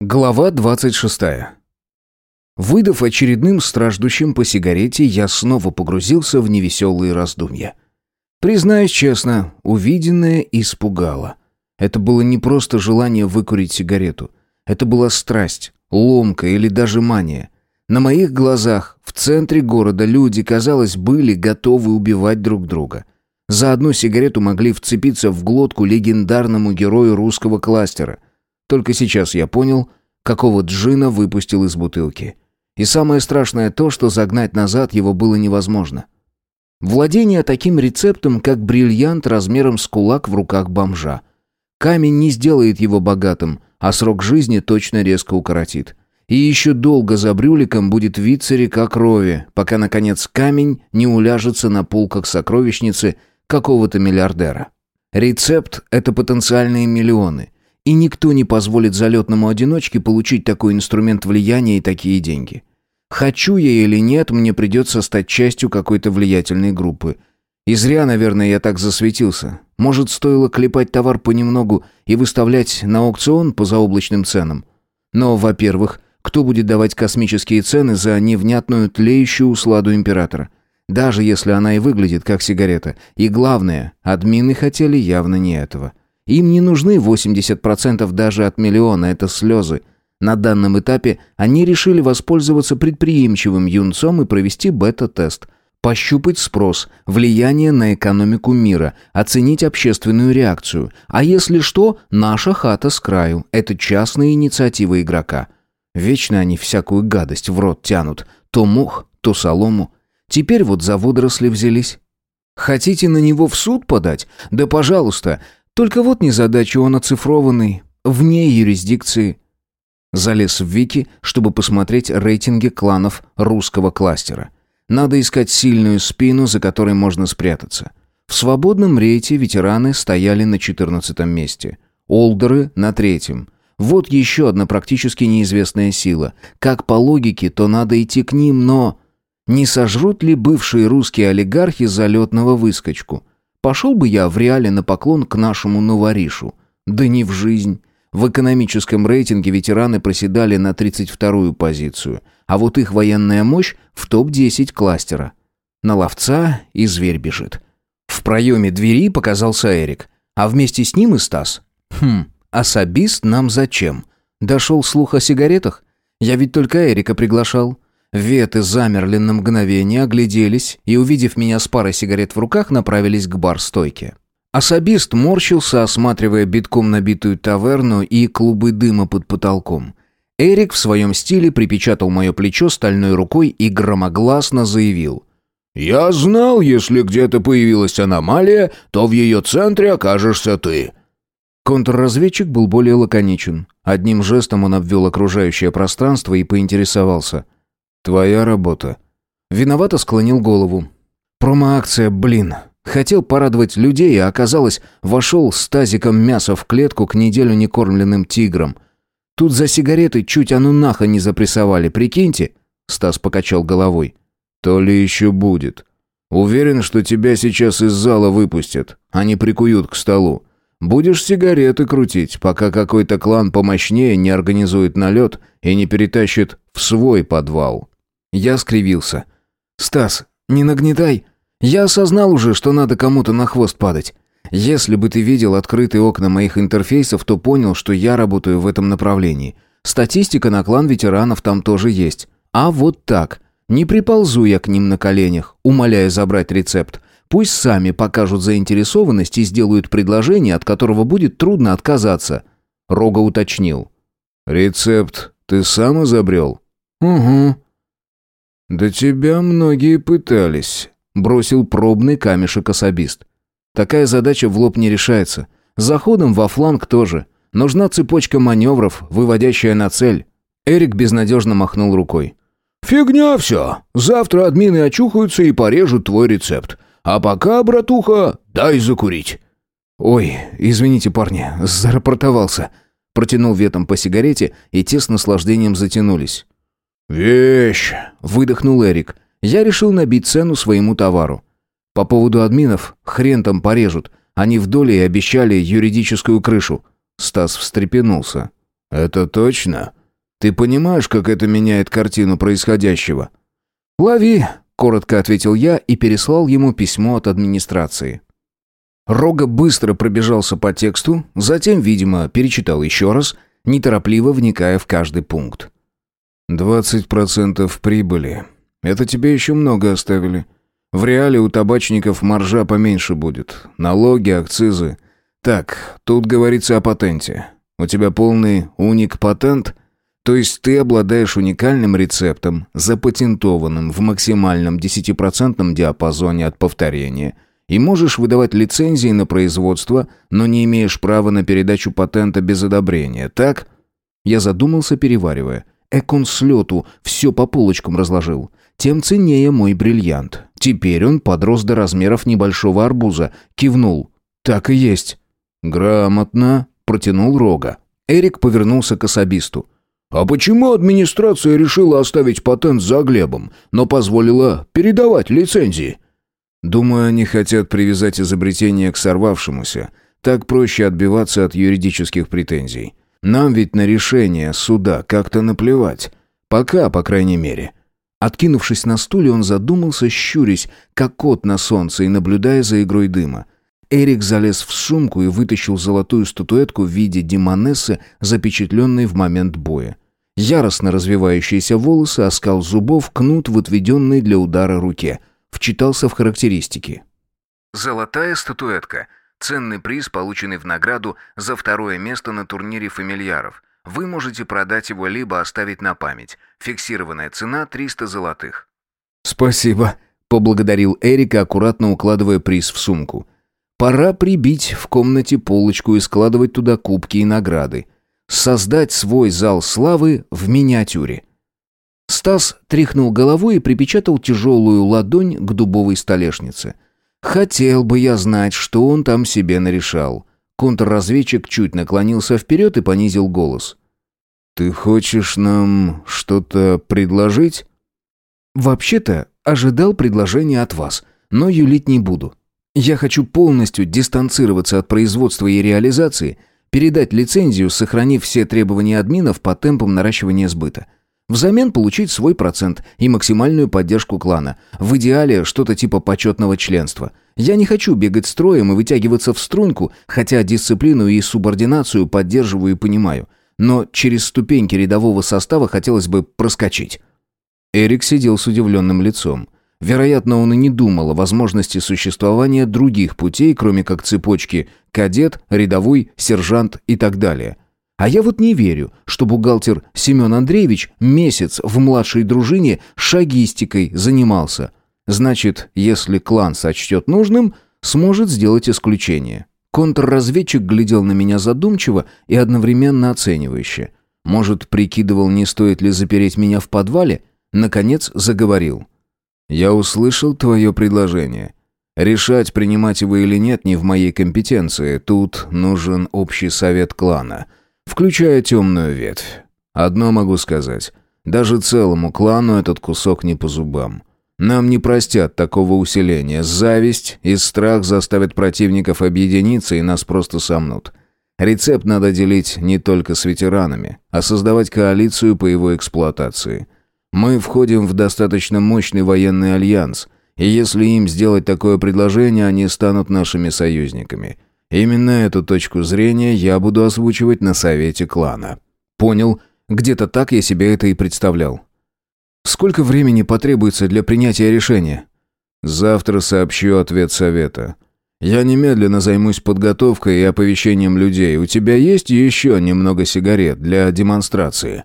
Глава 26. Выдав очередным страждущим по сигарете, я снова погрузился в невеселые раздумья. Признаюсь честно, увиденное испугало. Это было не просто желание выкурить сигарету. Это была страсть, ломка или даже мания. На моих глазах в центре города люди, казалось, были готовы убивать друг друга. За одну сигарету могли вцепиться в глотку легендарному герою русского кластера – только сейчас я понял, какого джина выпустил из бутылки. И самое страшное то, что загнать назад его было невозможно. Владение таким рецептом, как бриллиант размером с кулак в руках бомжа. Камень не сделает его богатым, а срок жизни точно резко укоротит. И еще долго за брюликом будет виться река крови, пока, наконец, камень не уляжется на полках сокровищницы какого-то миллиардера. Рецепт — это потенциальные миллионы. И никто не позволит залетному одиночке получить такой инструмент влияния и такие деньги. Хочу я или нет, мне придется стать частью какой-то влиятельной группы. И зря, наверное, я так засветился. Может, стоило клепать товар понемногу и выставлять на аукцион по заоблачным ценам. Но, во-первых, кто будет давать космические цены за невнятную тлеющую усладу императора? Даже если она и выглядит как сигарета. И главное, админы хотели явно не этого. Им не нужны 80% даже от миллиона, это слезы. На данном этапе они решили воспользоваться предприимчивым юнцом и провести бета-тест. Пощупать спрос, влияние на экономику мира, оценить общественную реакцию. А если что, наша хата с краю. Это частная инициатива игрока. Вечно они всякую гадость в рот тянут. То мух, то солому. Теперь вот за водоросли взялись. Хотите на него в суд подать? Да пожалуйста. Только вот незадача он оцифрованный, вне юрисдикции. Залез в Вики, чтобы посмотреть рейтинги кланов русского кластера. Надо искать сильную спину, за которой можно спрятаться. В свободном рейте ветераны стояли на 14 месте. Олдеры на третьем. Вот еще одна практически неизвестная сила. Как по логике, то надо идти к ним, но... Не сожрут ли бывшие русские олигархи залетного выскочку? Пошел бы я в реале на поклон к нашему новоришу. Да не в жизнь. В экономическом рейтинге ветераны проседали на 32-ю позицию, а вот их военная мощь в топ-10 кластера. На ловца и зверь бежит. В проеме двери показался Эрик, а вместе с ним и Стас. Хм, особист нам зачем? Дошел слух о сигаретах? Я ведь только Эрика приглашал. Веты замерли на мгновение, огляделись и, увидев меня с парой сигарет в руках, направились к бар-стойке. Особист морщился, осматривая битком набитую таверну и клубы дыма под потолком. Эрик в своем стиле припечатал мое плечо стальной рукой и громогласно заявил. «Я знал, если где-то появилась аномалия, то в ее центре окажешься ты». Контрразведчик был более лаконичен. Одним жестом он обвел окружающее пространство и поинтересовался. «Твоя работа». Виновато склонил голову. «Промо-акция, блин. Хотел порадовать людей, а оказалось, вошел с тазиком мяса в клетку к неделю некормленным тиграм. Тут за сигареты чуть анунаха не запрессовали, прикиньте?» Стас покачал головой. «То ли еще будет. Уверен, что тебя сейчас из зала выпустят, а не прикуют к столу. Будешь сигареты крутить, пока какой-то клан помощнее не организует налет и не перетащит в свой подвал». Я скривился. «Стас, не нагнетай. Я осознал уже, что надо кому-то на хвост падать. Если бы ты видел открытые окна моих интерфейсов, то понял, что я работаю в этом направлении. Статистика на клан ветеранов там тоже есть. А вот так. Не приползу я к ним на коленях, умоляя забрать рецепт. Пусть сами покажут заинтересованность и сделают предложение, от которого будет трудно отказаться». Рога уточнил. «Рецепт ты сам изобрел?» «Угу», «Да тебя многие пытались», — бросил пробный камешек особист. «Такая задача в лоб не решается. Заходом во фланг тоже. Нужна цепочка маневров, выводящая на цель». Эрик безнадежно махнул рукой. «Фигня все. Завтра админы очухаются и порежут твой рецепт. А пока, братуха, дай закурить». «Ой, извините, парни, зарапортовался». Протянул ветом по сигарете, и те с наслаждением затянулись. «Вещь!» — выдохнул Эрик. Я решил набить цену своему товару. По поводу админов, хрен там порежут. Они в доле и обещали юридическую крышу. Стас встрепенулся. «Это точно? Ты понимаешь, как это меняет картину происходящего?» «Лови», — коротко ответил я и переслал ему письмо от администрации. Рога быстро пробежался по тексту, затем, видимо, перечитал еще раз, неторопливо вникая в каждый пункт. «Двадцать процентов прибыли. Это тебе еще много оставили. В реале у табачников маржа поменьше будет. Налоги, акцизы. Так, тут говорится о патенте. У тебя полный уник-патент?» То есть ты обладаешь уникальным рецептом, запатентованным в максимальном 10% диапазоне от повторения, и можешь выдавать лицензии на производство, но не имеешь права на передачу патента без одобрения, так? Я задумался, переваривая. Экон с лету все по полочкам разложил. Тем ценнее мой бриллиант. Теперь он подрос до размеров небольшого арбуза. Кивнул. Так и есть. «Грамотно», — протянул Рога. Эрик повернулся к особисту. А почему администрация решила оставить патент за Глебом, но позволила передавать лицензии? Думаю, они хотят привязать изобретение к сорвавшемуся. Так проще отбиваться от юридических претензий. Нам ведь на решение суда как-то наплевать. Пока, по крайней мере. Откинувшись на стуле, он задумался, щурясь, как кот на солнце, и наблюдая за игрой дыма. Эрик залез в сумку и вытащил золотую статуэтку в виде демонессы, запечатленной в момент боя. Яростно развивающиеся волосы, оскал зубов, кнут в отведенной для удара руке. Вчитался в характеристики. Золотая статуэтка. Ценный приз, полученный в награду за второе место на турнире фамильяров. Вы можете продать его либо оставить на память. Фиксированная цена 300 золотых. «Спасибо», — поблагодарил Эрика, аккуратно укладывая приз в сумку. «Пора прибить в комнате полочку и складывать туда кубки и награды создать свой зал славы в миниатюре. Стас тряхнул головой и припечатал тяжелую ладонь к дубовой столешнице. Хотел бы я знать, что он там себе нарешал. Контрразведчик чуть наклонился вперед и понизил голос. «Ты хочешь нам что-то предложить?» «Вообще-то ожидал предложения от вас, но юлить не буду. Я хочу полностью дистанцироваться от производства и реализации – передать лицензию, сохранив все требования админов по темпам наращивания сбыта. Взамен получить свой процент и максимальную поддержку клана. В идеале что-то типа почетного членства. Я не хочу бегать строем и вытягиваться в струнку, хотя дисциплину и субординацию поддерживаю и понимаю. Но через ступеньки рядового состава хотелось бы проскочить. Эрик сидел с удивленным лицом. Вероятно, он и не думал о возможности существования других путей, кроме как цепочки кадет, рядовой, сержант и так далее. А я вот не верю, что бухгалтер Семен Андреевич месяц в младшей дружине шагистикой занимался. Значит, если клан сочтет нужным, сможет сделать исключение. Контрразведчик глядел на меня задумчиво и одновременно оценивающе. Может, прикидывал, не стоит ли запереть меня в подвале? Наконец заговорил. «Я услышал твое предложение. Решать, принимать его или нет, не в моей компетенции. Тут нужен общий совет клана, включая темную ветвь. Одно могу сказать. Даже целому клану этот кусок не по зубам. Нам не простят такого усиления. Зависть и страх заставят противников объединиться и нас просто сомнут. Рецепт надо делить не только с ветеранами, а создавать коалицию по его эксплуатации. Мы входим в достаточно мощный военный альянс, и если им сделать такое предложение, они станут нашими союзниками. Именно эту точку зрения я буду озвучивать на совете клана. Понял. Где-то так я себе это и представлял. Сколько времени потребуется для принятия решения? Завтра сообщу ответ совета. Я немедленно займусь подготовкой и оповещением людей. У тебя есть еще немного сигарет для демонстрации?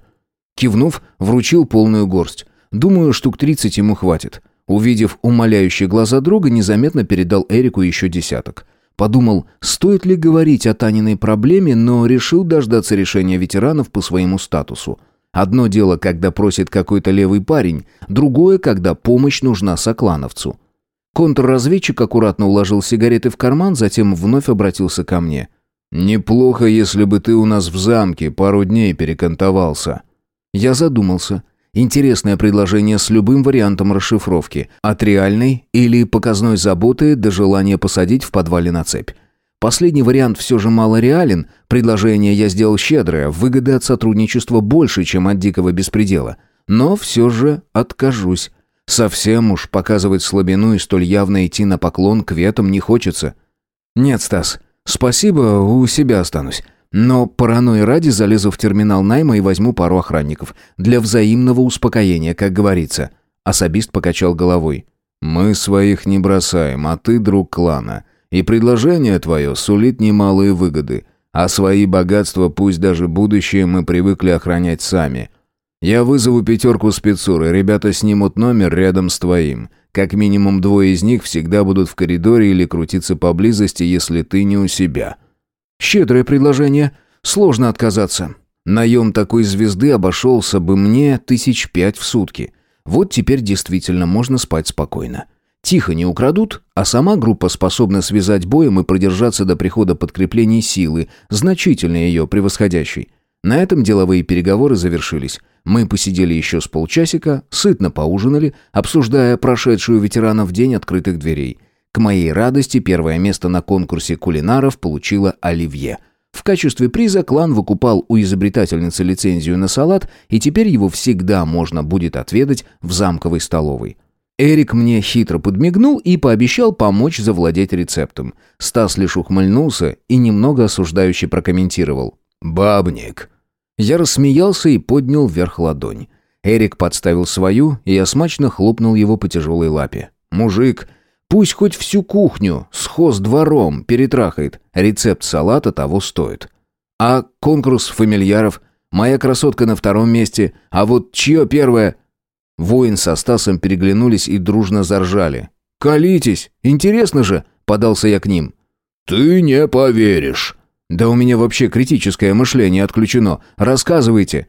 Кивнув, вручил полную горсть. Думаю, штук тридцать ему хватит. Увидев умоляющие глаза друга, незаметно передал Эрику еще десяток. Подумал, стоит ли говорить о Таниной проблеме, но решил дождаться решения ветеранов по своему статусу. Одно дело, когда просит какой-то левый парень, другое, когда помощь нужна соклановцу. Контрразведчик аккуратно уложил сигареты в карман, затем вновь обратился ко мне. «Неплохо, если бы ты у нас в замке пару дней перекантовался». Я задумался. Интересное предложение с любым вариантом расшифровки. От реальной или показной заботы до желания посадить в подвале на цепь. Последний вариант все же мало реален, предложение я сделал щедрое, выгоды от сотрудничества больше, чем от дикого беспредела. Но все же откажусь. Совсем уж показывать слабину и столь явно идти на поклон к ветам не хочется. Нет, Стас, спасибо, у себя останусь. Но паранойи ради залезу в терминал найма и возьму пару охранников. Для взаимного успокоения, как говорится. Особист покачал головой. «Мы своих не бросаем, а ты друг клана. И предложение твое сулит немалые выгоды. А свои богатства, пусть даже будущее, мы привыкли охранять сами. Я вызову пятерку спецуры, ребята снимут номер рядом с твоим. Как минимум двое из них всегда будут в коридоре или крутиться поблизости, если ты не у себя». «Щедрое предложение. Сложно отказаться. Наем такой звезды обошелся бы мне тысяч пять в сутки. Вот теперь действительно можно спать спокойно. Тихо не украдут, а сама группа способна связать боем и продержаться до прихода подкреплений силы, значительно ее превосходящей. На этом деловые переговоры завершились. Мы посидели еще с полчасика, сытно поужинали, обсуждая прошедшую ветеранов день открытых дверей. К моей радости первое место на конкурсе кулинаров получила Оливье – в качестве приза клан выкупал у изобретательницы лицензию на салат, и теперь его всегда можно будет отведать в замковой столовой. Эрик мне хитро подмигнул и пообещал помочь завладеть рецептом. Стас лишь ухмыльнулся и немного осуждающе прокомментировал. «Бабник». Я рассмеялся и поднял вверх ладонь. Эрик подставил свою, и я смачно хлопнул его по тяжелой лапе. «Мужик, Пусть хоть всю кухню с хоздвором перетрахает. Рецепт салата того стоит. А конкурс фамильяров? Моя красотка на втором месте. А вот чье первое? Воин со Стасом переглянулись и дружно заржали. «Колитесь! Интересно же!» — подался я к ним. «Ты не поверишь!» «Да у меня вообще критическое мышление отключено. Рассказывайте!»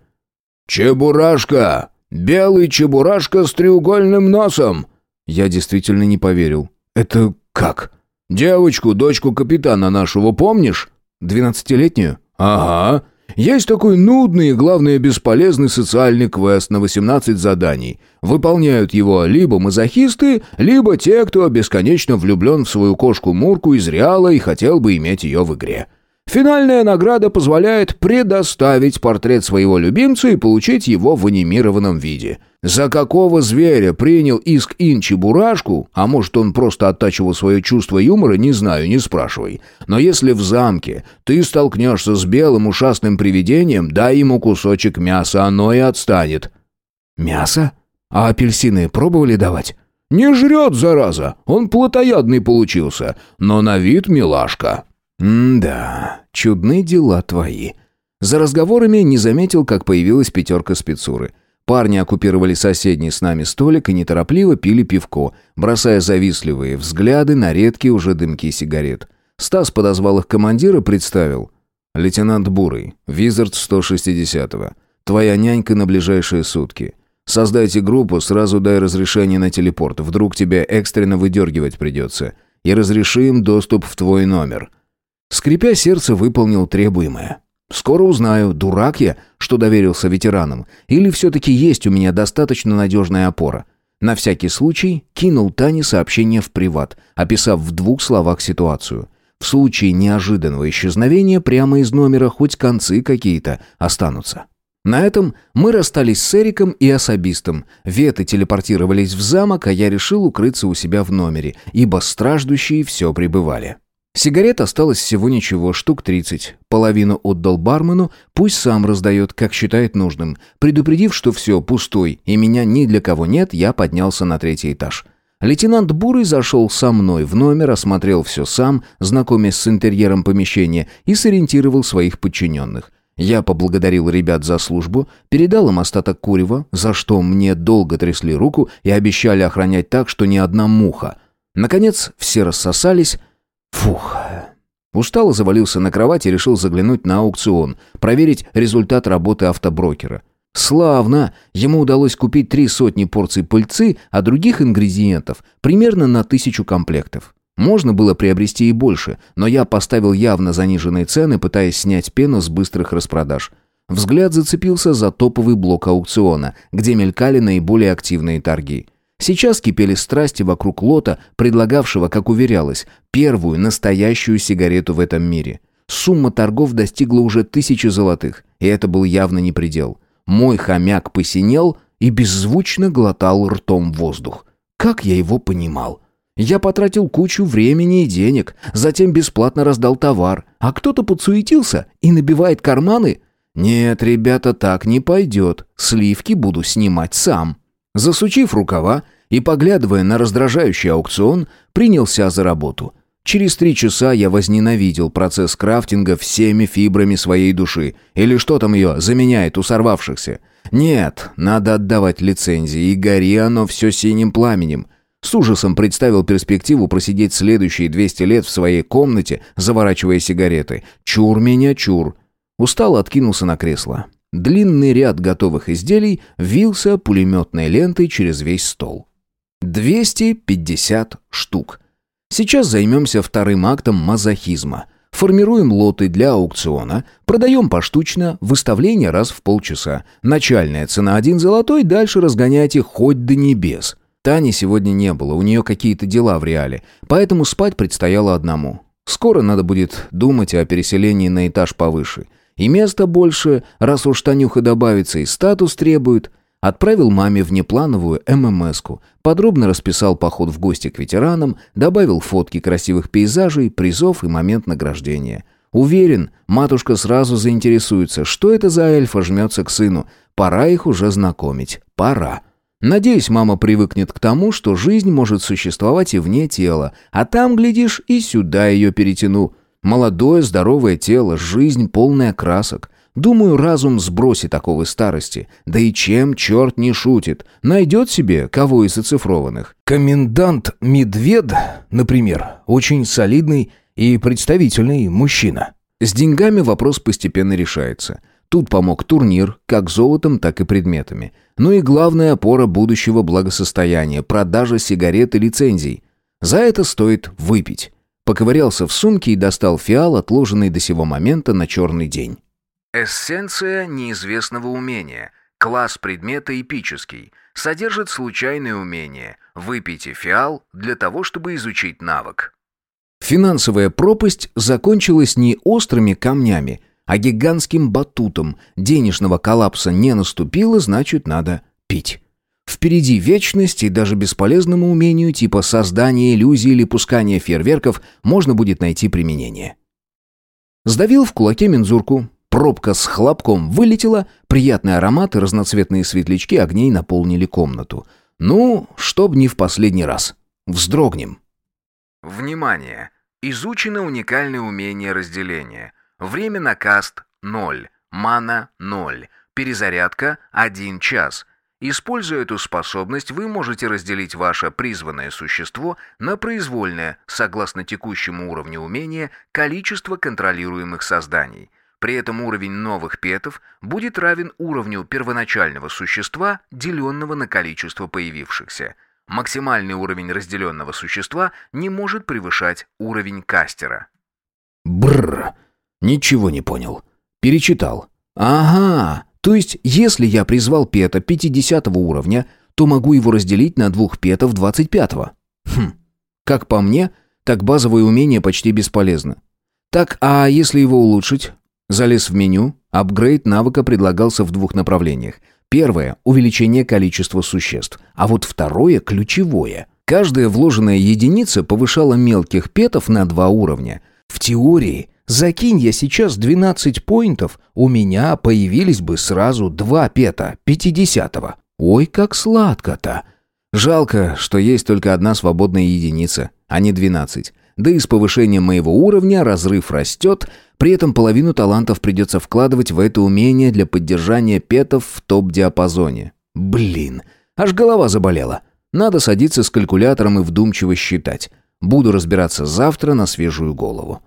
«Чебурашка! Белый чебурашка с треугольным носом!» Я действительно не поверил. «Это как?» «Девочку, дочку капитана нашего, помнишь?» «Двенадцатилетнюю?» «Ага. Есть такой нудный и, главное, бесполезный социальный квест на 18 заданий. Выполняют его либо мазохисты, либо те, кто бесконечно влюблен в свою кошку Мурку из Реала и хотел бы иметь ее в игре. Финальная награда позволяет предоставить портрет своего любимца и получить его в анимированном виде. За какого зверя принял иск Инчи Бурашку, а может он просто оттачивал свое чувство юмора, не знаю, не спрашивай. Но если в замке ты столкнешься с белым ушастым привидением, дай ему кусочек мяса, оно и отстанет. Мясо? А апельсины пробовали давать? Не жрет, зараза, он плотоядный получился, но на вид милашка. «М-да, чудны дела твои». За разговорами не заметил, как появилась пятерка спецуры. Парни оккупировали соседний с нами столик и неторопливо пили пивко, бросая завистливые взгляды на редкие уже дымки сигарет. Стас подозвал их командира представил. «Лейтенант Бурый, Визард 160-го. Твоя нянька на ближайшие сутки. Создайте группу, сразу дай разрешение на телепорт. Вдруг тебя экстренно выдергивать придется. И разреши им доступ в твой номер. Скрипя сердце, выполнил требуемое. Скоро узнаю, дурак я, что доверился ветеранам, или все-таки есть у меня достаточно надежная опора. На всякий случай кинул Тане сообщение в приват, описав в двух словах ситуацию. В случае неожиданного исчезновения прямо из номера хоть концы какие-то останутся. На этом мы расстались с Эриком и особистом. Веты телепортировались в замок, а я решил укрыться у себя в номере, ибо страждущие все пребывали. Сигарет осталось всего ничего, штук 30. Половину отдал бармену, пусть сам раздает, как считает нужным. Предупредив, что все пустой и меня ни для кого нет, я поднялся на третий этаж. Лейтенант Бурый зашел со мной в номер, осмотрел все сам, знакомясь с интерьером помещения, и сориентировал своих подчиненных. Я поблагодарил ребят за службу, передал им остаток курева, за что мне долго трясли руку и обещали охранять так, что ни одна муха. Наконец все рассосались, Фух. Устало завалился на кровать и решил заглянуть на аукцион, проверить результат работы автоброкера. Славно! Ему удалось купить три сотни порций пыльцы, а других ингредиентов примерно на тысячу комплектов. Можно было приобрести и больше, но я поставил явно заниженные цены, пытаясь снять пену с быстрых распродаж. Взгляд зацепился за топовый блок аукциона, где мелькали наиболее активные торги. Сейчас кипели страсти вокруг лота, предлагавшего, как уверялось, первую настоящую сигарету в этом мире. Сумма торгов достигла уже тысячи золотых, и это был явно не предел. Мой хомяк посинел и беззвучно глотал ртом воздух. Как я его понимал? Я потратил кучу времени и денег, затем бесплатно раздал товар, а кто-то подсуетился и набивает карманы? Нет, ребята, так не пойдет. Сливки буду снимать сам. Засучив рукава и поглядывая на раздражающий аукцион, принялся за работу. Через три часа я возненавидел процесс крафтинга всеми фибрами своей души. Или что там ее заменяет у сорвавшихся. Нет, надо отдавать лицензии, и гори оно все синим пламенем. С ужасом представил перспективу просидеть следующие 200 лет в своей комнате, заворачивая сигареты. Чур меня, чур. Устало откинулся на кресло. Длинный ряд готовых изделий вился пулеметной лентой через весь стол. 250 штук. Сейчас займемся вторым актом мазохизма. Формируем лоты для аукциона, продаем поштучно, выставление раз в полчаса. Начальная цена один золотой, дальше разгоняйте хоть до небес. Тани сегодня не было, у нее какие-то дела в реале, поэтому спать предстояло одному. Скоро надо будет думать о переселении на этаж повыше. И места больше, раз уж Танюха добавится, и статус требует. Отправил маме внеплановую ММСку, подробно расписал поход в гости к ветеранам, добавил фотки красивых пейзажей, призов и момент награждения. Уверен, матушка сразу заинтересуется, что это за эльфа жмется к сыну. Пора их уже знакомить. Пора. Надеюсь, мама привыкнет к тому, что жизнь может существовать и вне тела, а там, глядишь, и сюда ее перетяну. Молодое, здоровое тело, жизнь полная красок. Думаю, разум сбросит такого старости. Да и чем черт не шутит? Найдет себе кого из оцифрованных. Комендант Медвед, например, очень солидный и представительный мужчина. С деньгами вопрос постепенно решается. Тут помог турнир, как золотом, так и предметами. Ну и главная опора будущего благосостояния – продажа сигарет и лицензий. За это стоит выпить. Поковырялся в сумке и достал фиал, отложенный до сего момента на черный день. Эссенция неизвестного умения. Класс предмета эпический. Содержит случайное умение. Выпейте фиал для того, чтобы изучить навык. Финансовая пропасть закончилась не острыми камнями – а гигантским батутом. Денежного коллапса не наступило, значит, надо пить. Впереди вечность, и даже бесполезному умению типа создания иллюзий или пускания фейерверков можно будет найти применение. Сдавил в кулаке мензурку. Пробка с хлопком вылетела, приятный аромат и разноцветные светлячки огней наполнили комнату. Ну, чтоб не в последний раз. Вздрогнем. Внимание! Изучено уникальное умение разделения – Время на каст – 0, мана – 0, перезарядка – 1 час. Используя эту способность, вы можете разделить ваше призванное существо на произвольное, согласно текущему уровню умения, количество контролируемых созданий. При этом уровень новых петов будет равен уровню первоначального существа, деленного на количество появившихся. Максимальный уровень разделенного существа не может превышать уровень кастера. Бррр. Ничего не понял. Перечитал. Ага, то есть если я призвал пета 50 уровня, то могу его разделить на двух петов 25 -го. Хм, как по мне, так базовое умение почти бесполезно. Так, а если его улучшить? Залез в меню, апгрейд навыка предлагался в двух направлениях. Первое – увеличение количества существ, а вот второе – ключевое. Каждая вложенная единица повышала мелких петов на два уровня. В теории Закинь я сейчас 12 поинтов, у меня появились бы сразу два пета, пятидесятого. Ой, как сладко-то. Жалко, что есть только одна свободная единица, а не 12. Да и с повышением моего уровня разрыв растет, при этом половину талантов придется вкладывать в это умение для поддержания петов в топ-диапазоне. Блин, аж голова заболела. Надо садиться с калькулятором и вдумчиво считать. Буду разбираться завтра на свежую голову.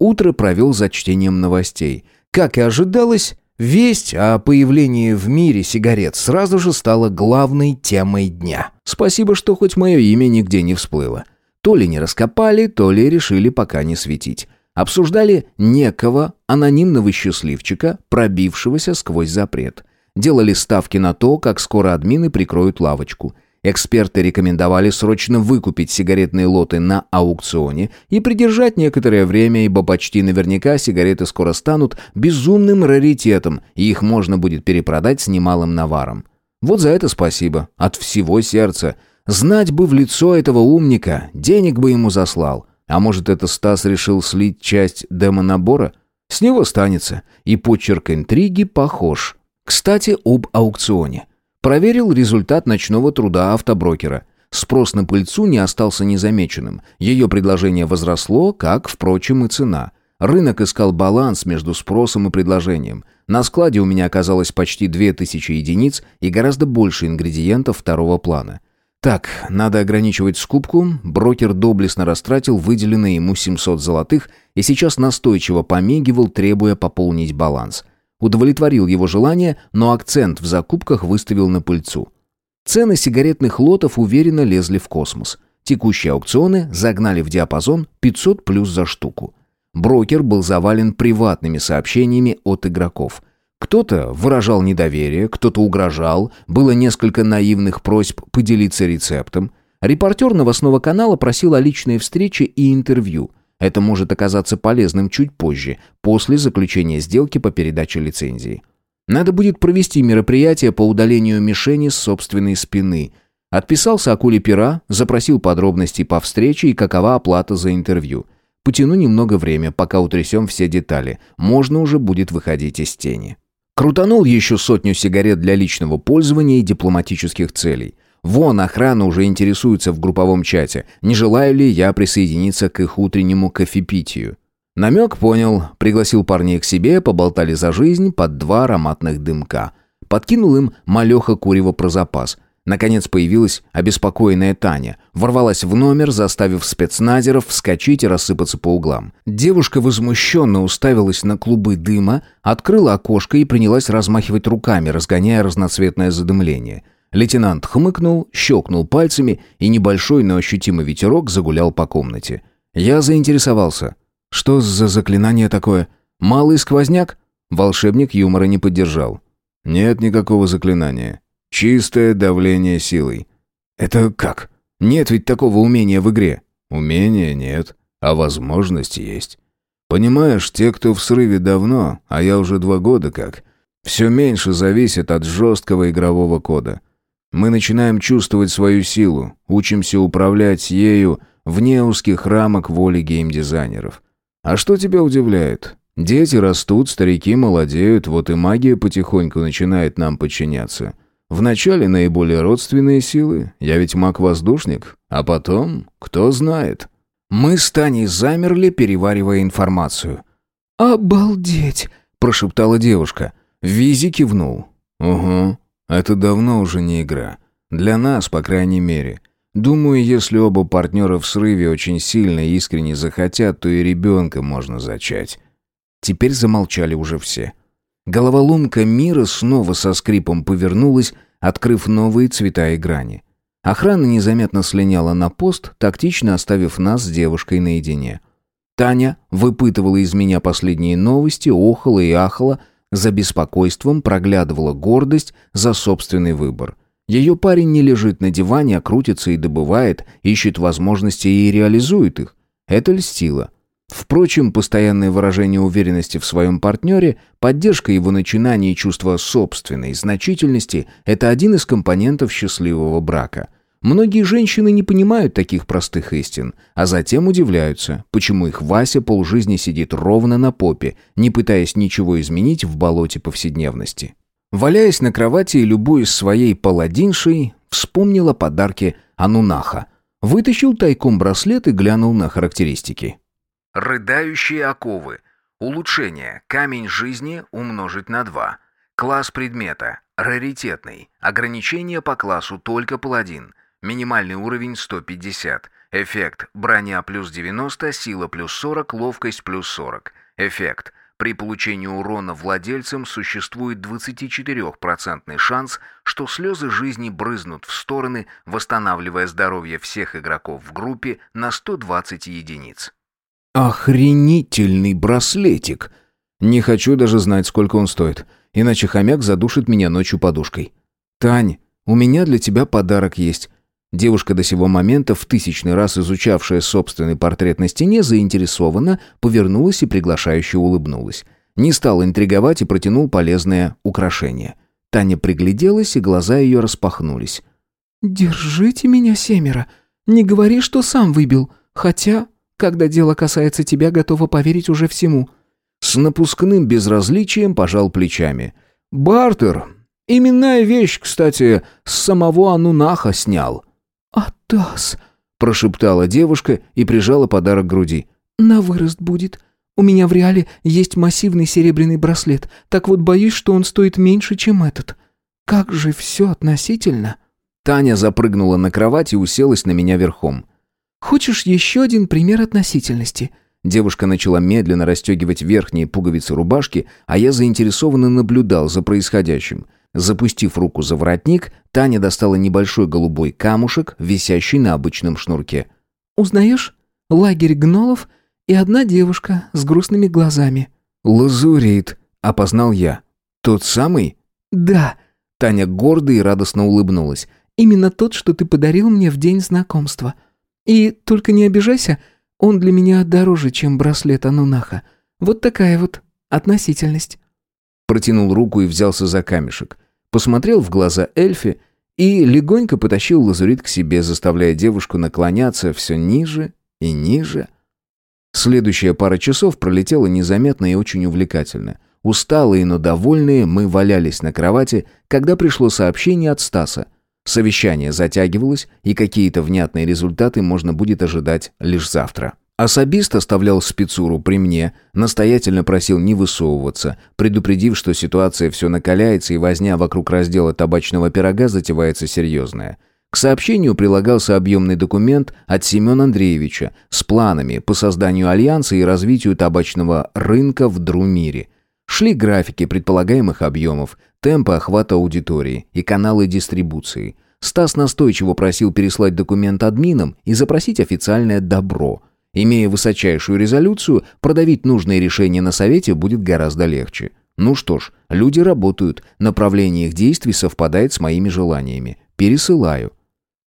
Утро провел за чтением новостей. Как и ожидалось, весть о появлении в мире сигарет сразу же стала главной темой дня. Спасибо, что хоть мое имя нигде не всплыло. То ли не раскопали, то ли решили пока не светить. Обсуждали некого анонимного счастливчика, пробившегося сквозь запрет. Делали ставки на то, как скоро админы прикроют лавочку. Эксперты рекомендовали срочно выкупить сигаретные лоты на аукционе и придержать некоторое время, ибо почти наверняка сигареты скоро станут безумным раритетом, и их можно будет перепродать с немалым наваром. Вот за это спасибо, от всего сердца. Знать бы в лицо этого умника, денег бы ему заслал. А может, это Стас решил слить часть демонабора? С него станется, и почерк интриги похож. Кстати, об аукционе. Проверил результат ночного труда автоброкера. Спрос на пыльцу не остался незамеченным. Ее предложение возросло, как, впрочем, и цена. Рынок искал баланс между спросом и предложением. На складе у меня оказалось почти 2000 единиц и гораздо больше ингредиентов второго плана. Так, надо ограничивать скупку. Брокер доблестно растратил выделенные ему 700 золотых и сейчас настойчиво помигивал, требуя пополнить баланс. Удовлетворил его желание, но акцент в закупках выставил на пыльцу. Цены сигаретных лотов уверенно лезли в космос. Текущие аукционы загнали в диапазон 500 плюс за штуку. Брокер был завален приватными сообщениями от игроков. Кто-то выражал недоверие, кто-то угрожал, было несколько наивных просьб поделиться рецептом. Репортер новостного канала просил о личной встрече и интервью – это может оказаться полезным чуть позже, после заключения сделки по передаче лицензии. Надо будет провести мероприятие по удалению мишени с собственной спины. Отписался акуле пера, запросил подробности по встрече и какова оплата за интервью. Потяну немного время, пока утрясем все детали. Можно уже будет выходить из тени. Крутанул еще сотню сигарет для личного пользования и дипломатических целей. Вон, охрана уже интересуется в групповом чате, не желаю ли я присоединиться к их утреннему кофепитию. Намек понял, пригласил парней к себе, поболтали за жизнь под два ароматных дымка. Подкинул им малеха курева про запас. Наконец появилась обеспокоенная Таня. Ворвалась в номер, заставив спецназеров вскочить и рассыпаться по углам. Девушка возмущенно уставилась на клубы дыма, открыла окошко и принялась размахивать руками, разгоняя разноцветное задымление. Лейтенант хмыкнул, щелкнул пальцами, и небольшой, но ощутимый ветерок загулял по комнате. Я заинтересовался. «Что за заклинание такое? Малый сквозняк?» Волшебник юмора не поддержал. «Нет никакого заклинания. Чистое давление силой». «Это как? Нет ведь такого умения в игре». «Умения нет, а возможность есть. Понимаешь, те, кто в срыве давно, а я уже два года как, все меньше зависит от жесткого игрового кода. Мы начинаем чувствовать свою силу, учимся управлять ею вне узких рамок воли геймдизайнеров. А что тебя удивляет? Дети растут, старики молодеют, вот и магия потихоньку начинает нам подчиняться. Вначале наиболее родственные силы, я ведь маг-воздушник, а потом, кто знает. Мы с Таней замерли, переваривая информацию. «Обалдеть!» – прошептала девушка. Визи кивнул. «Угу, это давно уже не игра. Для нас, по крайней мере. Думаю, если оба партнера в срыве очень сильно и искренне захотят, то и ребенка можно зачать. Теперь замолчали уже все. Головоломка мира снова со скрипом повернулась, открыв новые цвета и грани. Охрана незаметно слиняла на пост, тактично оставив нас с девушкой наедине. Таня выпытывала из меня последние новости, охала и ахала, за беспокойством проглядывала гордость за собственный выбор. Ее парень не лежит на диване, а крутится и добывает, ищет возможности и реализует их. Это льстило. Впрочем, постоянное выражение уверенности в своем партнере, поддержка его начинаний и чувство собственной значительности – это один из компонентов счастливого брака – Многие женщины не понимают таких простых истин, а затем удивляются, почему их Вася полжизни сидит ровно на попе, не пытаясь ничего изменить в болоте повседневности. Валяясь на кровати и любуясь своей паладиншей, вспомнила подарки Анунаха. Вытащил тайком браслет и глянул на характеристики. Рыдающие оковы. Улучшение. Камень жизни умножить на 2. Класс предмета. Раритетный. Ограничение по классу только паладин. Минимальный уровень 150. Эффект. Броня плюс 90, сила плюс 40, ловкость плюс 40. Эффект. При получении урона владельцам существует 24% шанс, что слезы жизни брызнут в стороны, восстанавливая здоровье всех игроков в группе на 120 единиц. Охренительный браслетик! Не хочу даже знать, сколько он стоит, иначе хомяк задушит меня ночью подушкой. Тань, у меня для тебя подарок есть». Девушка до сего момента, в тысячный раз изучавшая собственный портрет на стене, заинтересованно повернулась и приглашающе улыбнулась. Не стал интриговать и протянул полезное украшение. Таня пригляделась, и глаза ее распахнулись. «Держите меня, семеро. Не говори, что сам выбил. Хотя, когда дело касается тебя, готова поверить уже всему». С напускным безразличием пожал плечами. «Бартер. Именная вещь, кстати, с самого Анунаха снял». «Атас», — прошептала девушка и прижала подарок к груди. «На вырост будет. У меня в реале есть массивный серебряный браслет, так вот боюсь, что он стоит меньше, чем этот. Как же все относительно». Таня запрыгнула на кровать и уселась на меня верхом. «Хочешь еще один пример относительности?» Девушка начала медленно расстегивать верхние пуговицы рубашки, а я заинтересованно наблюдал за происходящим. Запустив руку за воротник, Таня достала небольшой голубой камушек, висящий на обычном шнурке. «Узнаешь? Лагерь гнолов и одна девушка с грустными глазами». «Лазурит», — опознал я. «Тот самый?» «Да». Таня гордо и радостно улыбнулась. Именно тот, что ты подарил мне в день знакомства. И только не обижайся, он для меня дороже, чем браслет Анунаха. Вот такая вот относительность». Протянул руку и взялся за камешек. Посмотрел в глаза эльфе и легонько потащил лазурит к себе, заставляя девушку наклоняться все ниже и ниже. Следующая пара часов пролетела незаметно и очень увлекательно. Усталые, но довольные, мы валялись на кровати, когда пришло сообщение от Стаса – Совещание затягивалось, и какие-то внятные результаты можно будет ожидать лишь завтра. Особист оставлял спецуру при мне, настоятельно просил не высовываться, предупредив, что ситуация все накаляется и возня вокруг раздела табачного пирога затевается серьезная. К сообщению прилагался объемный документ от Семена Андреевича с планами по созданию альянса и развитию табачного рынка в Друмире. Шли графики предполагаемых объемов, темпы охвата аудитории и каналы дистрибуции. Стас настойчиво просил переслать документ админам и запросить официальное «добро». Имея высочайшую резолюцию, продавить нужные решения на совете будет гораздо легче. Ну что ж, люди работают, направление их действий совпадает с моими желаниями. Пересылаю.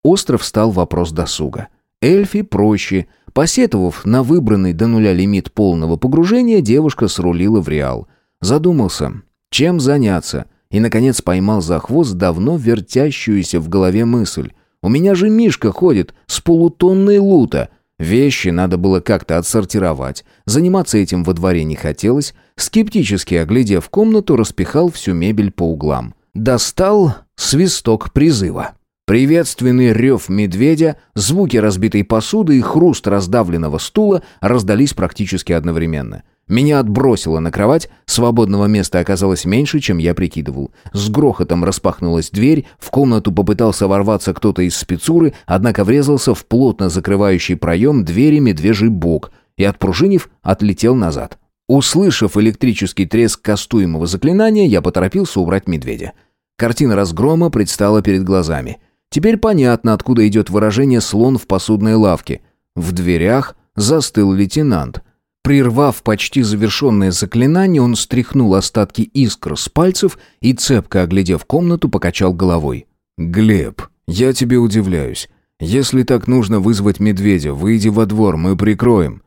Остров стал вопрос досуга. Эльфи проще. Посетовав на выбранный до нуля лимит полного погружения, девушка срулила в Реал. Задумался, чем заняться, и, наконец, поймал за хвост давно вертящуюся в голове мысль. «У меня же Мишка ходит с полутонной лута!» Вещи надо было как-то отсортировать. Заниматься этим во дворе не хотелось. Скептически оглядев комнату, распихал всю мебель по углам. Достал свисток призыва. Приветственный рев медведя, звуки разбитой посуды и хруст раздавленного стула раздались практически одновременно. Меня отбросило на кровать, свободного места оказалось меньше, чем я прикидывал. С грохотом распахнулась дверь, в комнату попытался ворваться кто-то из спецуры, однако врезался в плотно закрывающий проем двери медвежий бок и, отпружинив, отлетел назад. Услышав электрический треск кастуемого заклинания, я поторопился убрать медведя. Картина разгрома предстала перед глазами. Теперь понятно, откуда идет выражение «слон в посудной лавке». В дверях застыл лейтенант — Прервав почти завершенное заклинание, он стряхнул остатки искр с пальцев и, цепко оглядев комнату, покачал головой. «Глеб, я тебе удивляюсь. Если так нужно вызвать медведя, выйди во двор, мы прикроем».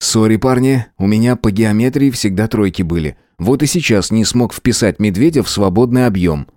«Сори, парни, у меня по геометрии всегда тройки были. Вот и сейчас не смог вписать медведя в свободный объем».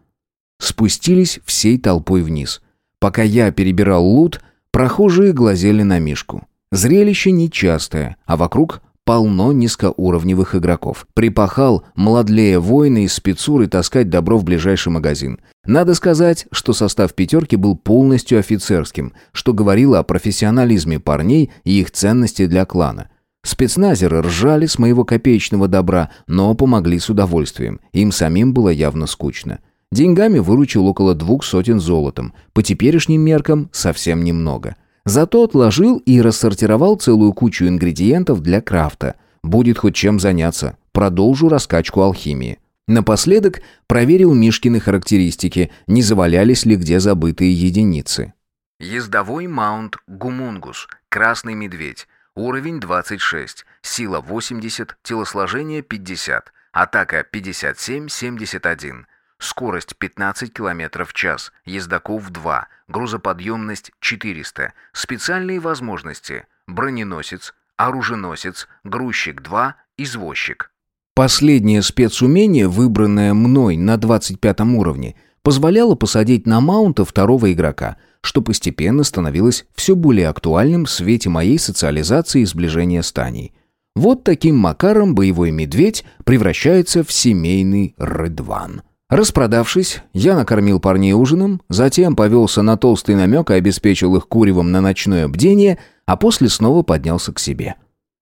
Спустились всей толпой вниз. Пока я перебирал лут, прохожие глазели на Мишку. Зрелище нечастое, а вокруг полно низкоуровневых игроков. Припахал младлее воины из спецуры таскать добро в ближайший магазин. Надо сказать, что состав пятерки был полностью офицерским, что говорило о профессионализме парней и их ценности для клана. Спецназеры ржали с моего копеечного добра, но помогли с удовольствием. Им самим было явно скучно. Деньгами выручил около двух сотен золотом. По теперешним меркам совсем немного. Зато отложил и рассортировал целую кучу ингредиентов для крафта. Будет хоть чем заняться. Продолжу раскачку алхимии. Напоследок проверил Мишкины характеристики, не завалялись ли где забытые единицы. Ездовой маунт Гумунгус, красный медведь, уровень 26, сила 80, телосложение 50, атака 57-71. Скорость 15 км в час, ездаков 2, грузоподъемность 400, специальные возможности, броненосец, оруженосец, грузчик 2, извозчик. Последнее спецумение, выбранное мной на 25 уровне, позволяло посадить на маунта второго игрока, что постепенно становилось все более актуальным в свете моей социализации и сближения с Таней. Вот таким макаром боевой медведь превращается в семейный рыдван. Распродавшись, я накормил парней ужином, затем повелся на толстый намек и обеспечил их куревом на ночное бдение, а после снова поднялся к себе.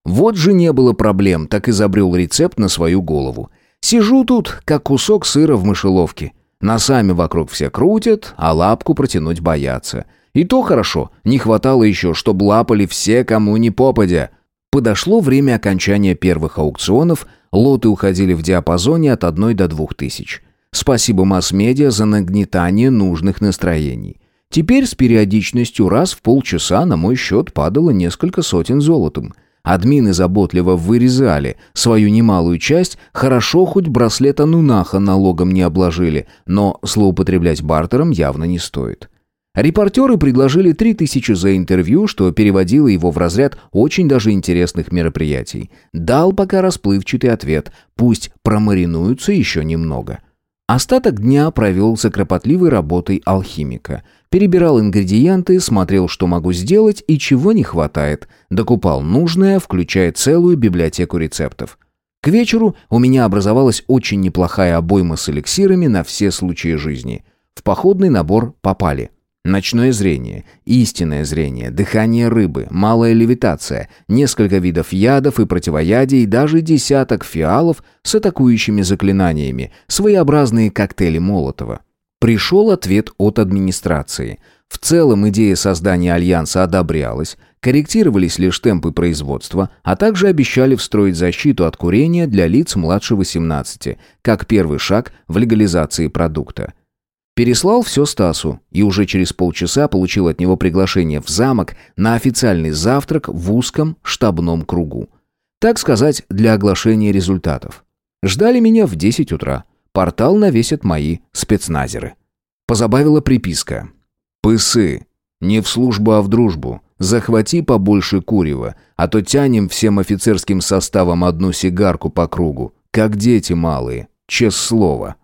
Вот же не было проблем, так изобрел рецепт на свою голову. Сижу тут, как кусок сыра в мышеловке. Носами вокруг все крутят, а лапку протянуть боятся. И то хорошо, не хватало еще, чтоб лапали все, кому не попадя. Подошло время окончания первых аукционов, лоты уходили в диапазоне от одной до двух тысяч. Спасибо масс-медиа за нагнетание нужных настроений. Теперь с периодичностью раз в полчаса на мой счет падало несколько сотен золотом. Админы заботливо вырезали свою немалую часть, хорошо хоть браслет Анунаха налогом не обложили, но злоупотреблять бартером явно не стоит. Репортеры предложили 3000 за интервью, что переводило его в разряд очень даже интересных мероприятий. Дал пока расплывчатый ответ, пусть промаринуются еще немного. Остаток дня провел за кропотливой работой алхимика. Перебирал ингредиенты, смотрел, что могу сделать и чего не хватает. Докупал нужное, включая целую библиотеку рецептов. К вечеру у меня образовалась очень неплохая обойма с эликсирами на все случаи жизни. В походный набор попали Ночное зрение, истинное зрение, дыхание рыбы, малая левитация, несколько видов ядов и противоядий и даже десяток фиалов с атакующими заклинаниями, своеобразные коктейли Молотова. Пришел ответ от администрации. В целом идея создания альянса одобрялась, корректировались лишь темпы производства, а также обещали встроить защиту от курения для лиц младше 18, как первый шаг в легализации продукта. Переслал все Стасу и уже через полчаса получил от него приглашение в замок на официальный завтрак в узком штабном кругу. Так сказать, для оглашения результатов. Ждали меня в 10 утра. Портал навесят мои спецназеры. Позабавила приписка. «Пысы. Не в службу, а в дружбу. Захвати побольше курева, а то тянем всем офицерским составом одну сигарку по кругу, как дети малые. Честное слово».